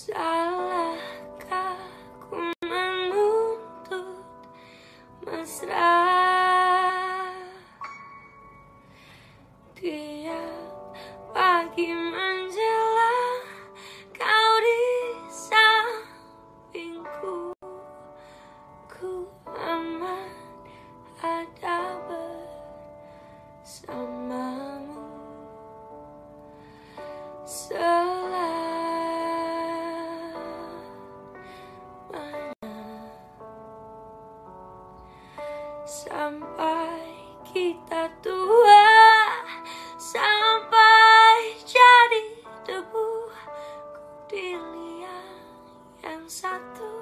Salahkah ku menuntut mesra? Tiap pagi menjelang kau di sampingku Ku aman ada bersamamu. sampai kita tua sampai jadi debu. Ku dilihat yang satu.